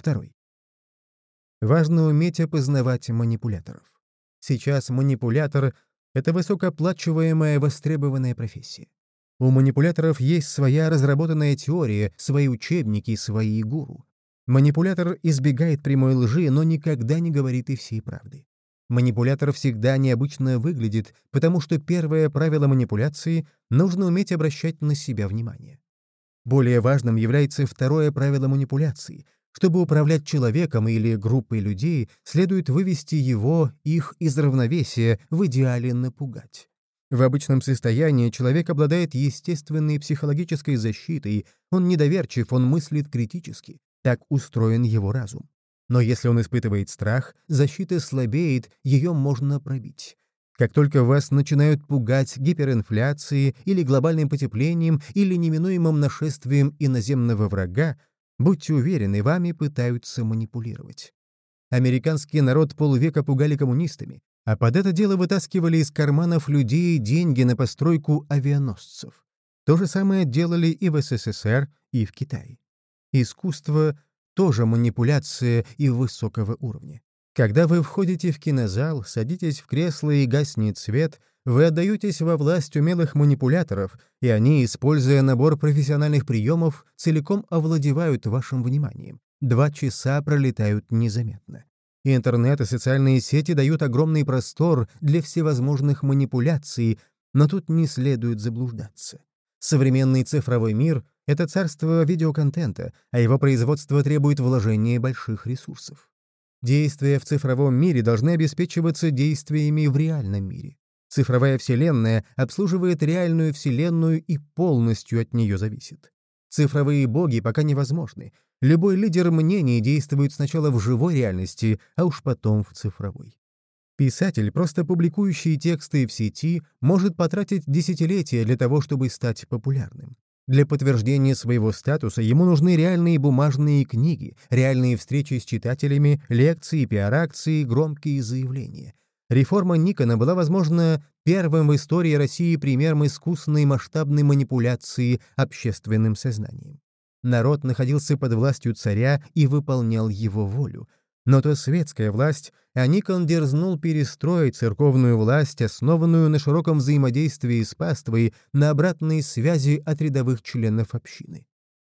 Второй. Важно уметь опознавать манипуляторов. Сейчас манипулятор — это высокооплачиваемая востребованная профессия. У манипуляторов есть своя разработанная теория, свои учебники, свои гуру. Манипулятор избегает прямой лжи, но никогда не говорит и всей правды. Манипулятор всегда необычно выглядит, потому что первое правило манипуляции — нужно уметь обращать на себя внимание. Более важным является второе правило манипуляции. Чтобы управлять человеком или группой людей, следует вывести его, их из равновесия, в идеале напугать. В обычном состоянии человек обладает естественной психологической защитой, он недоверчив, он мыслит критически. Так устроен его разум. Но если он испытывает страх, защита слабеет, ее можно пробить. Как только вас начинают пугать гиперинфляцией или глобальным потеплением или неминуемым нашествием иноземного врага, будьте уверены, вами пытаются манипулировать. Американский народ полвека пугали коммунистами, а под это дело вытаскивали из карманов людей деньги на постройку авианосцев. То же самое делали и в СССР, и в Китае. Искусство тоже манипуляция и высокого уровня. Когда вы входите в кинозал, садитесь в кресло и гаснет свет, вы отдаетесь во власть умелых манипуляторов, и они, используя набор профессиональных приемов, целиком овладевают вашим вниманием. Два часа пролетают незаметно. Интернет и социальные сети дают огромный простор для всевозможных манипуляций, но тут не следует заблуждаться. Современный цифровой мир это царство видеоконтента, а его производство требует вложения больших ресурсов. Действия в цифровом мире должны обеспечиваться действиями в реальном мире. Цифровая вселенная обслуживает реальную вселенную и полностью от нее зависит. Цифровые боги пока невозможны. Любой лидер мнений действует сначала в живой реальности, а уж потом в цифровой. Писатель, просто публикующий тексты в сети, может потратить десятилетия для того, чтобы стать популярным. Для подтверждения своего статуса ему нужны реальные бумажные книги, реальные встречи с читателями, лекции, пиар-акции, громкие заявления. Реформа Никона была, возможно, первым в истории России примером искусной масштабной манипуляции общественным сознанием. Народ находился под властью царя и выполнял его волю — но то светская власть, а Никон дерзнул перестроить церковную власть, основанную на широком взаимодействии с паствой, на обратной связи от рядовых членов общины.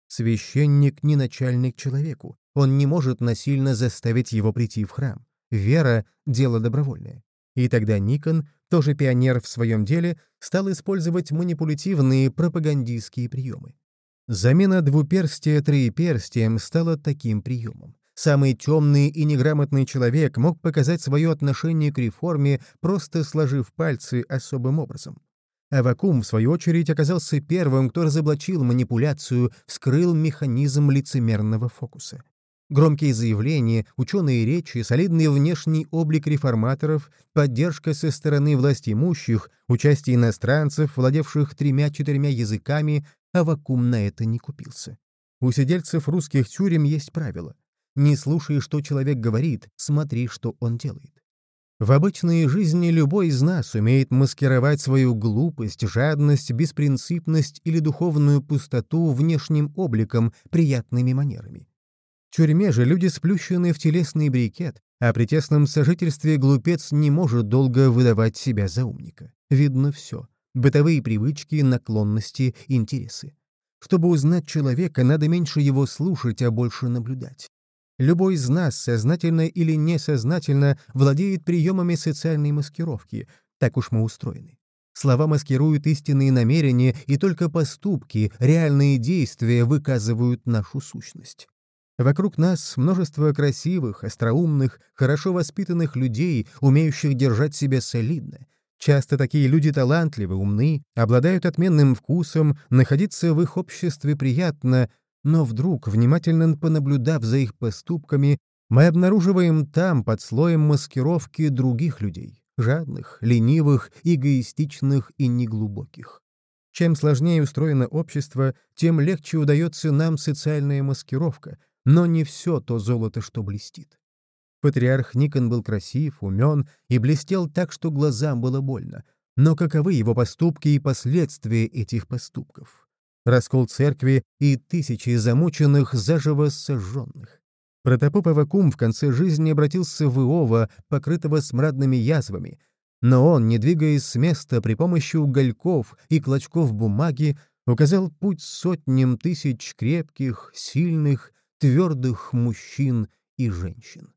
Священник не начальник человеку, он не может насильно заставить его прийти в храм. Вера — дело добровольное. И тогда Никон, тоже пионер в своем деле, стал использовать манипулятивные пропагандистские приемы. Замена двуперстия троеперстием стала таким приемом. Самый темный и неграмотный человек мог показать свое отношение к реформе, просто сложив пальцы особым образом. Авакум, в свою очередь, оказался первым, кто разоблачил манипуляцию, вскрыл механизм лицемерного фокуса. Громкие заявления, ученые речи, солидный внешний облик реформаторов, поддержка со стороны властимущих, участие иностранцев, владевших тремя-четырьмя языками, Авакум на это не купился. У сидельцев русских тюрем есть правило не слушай, что человек говорит, смотри, что он делает. В обычной жизни любой из нас умеет маскировать свою глупость, жадность, беспринципность или духовную пустоту внешним обликом, приятными манерами. В тюрьме же люди сплющены в телесный брикет, а при тесном сожительстве глупец не может долго выдавать себя за умника. Видно все — бытовые привычки, наклонности, интересы. Чтобы узнать человека, надо меньше его слушать, а больше наблюдать. Любой из нас, сознательно или несознательно, владеет приемами социальной маскировки. Так уж мы устроены. Слова маскируют истинные намерения, и только поступки, реальные действия выказывают нашу сущность. Вокруг нас множество красивых, остроумных, хорошо воспитанных людей, умеющих держать себя солидно. Часто такие люди талантливы, умны, обладают отменным вкусом, находиться в их обществе приятно, но вдруг, внимательно понаблюдав за их поступками, мы обнаруживаем там, под слоем маскировки, других людей — жадных, ленивых, эгоистичных и неглубоких. Чем сложнее устроено общество, тем легче удается нам социальная маскировка, но не все то золото, что блестит. Патриарх Никон был красив, умен и блестел так, что глазам было больно. Но каковы его поступки и последствия этих поступков? раскол церкви и тысячи замученных, заживо сожженных. Протопоп Кум в конце жизни обратился в Иова, покрытого смрадными язвами, но он, не двигаясь с места при помощи угольков и клочков бумаги, указал путь сотням тысяч крепких, сильных, твердых мужчин и женщин.